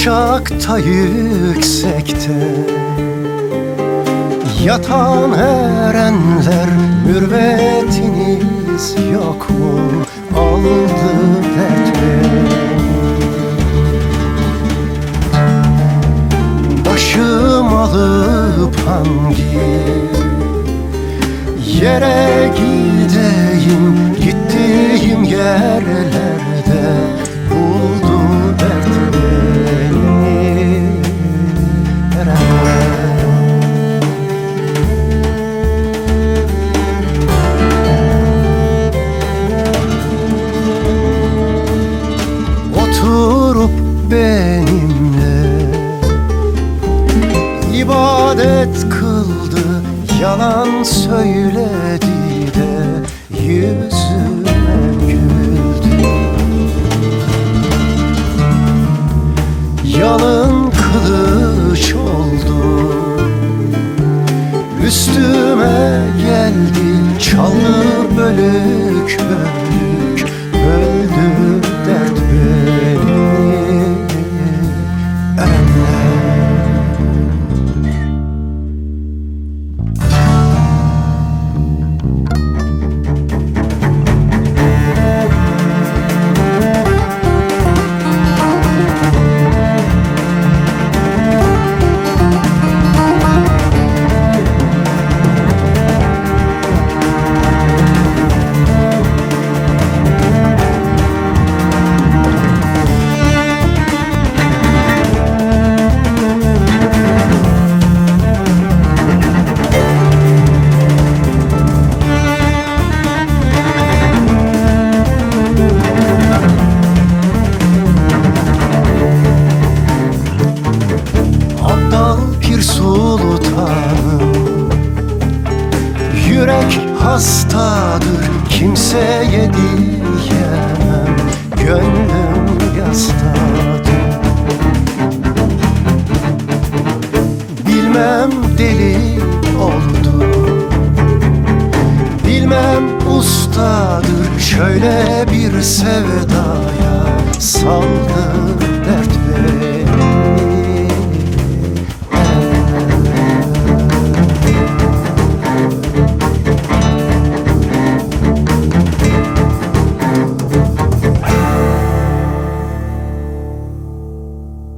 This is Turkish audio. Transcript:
Alçakta yüksekte Yatan erenler mürvetiniz yok mu? Aldı dert Başım alıp hangi yere gideyim Gittiğim yerlerde benimle. İbadet kıldı Yalan söyledi de yüzüme güldü. Yalın kılıç oldu Üstüme geldi çaldı bölük bölük hastadır kimseye diyemem. Gönlüm yastadır. Bilmem deli oldu Bilmem ustadır Şöyle bir sevdaya saldı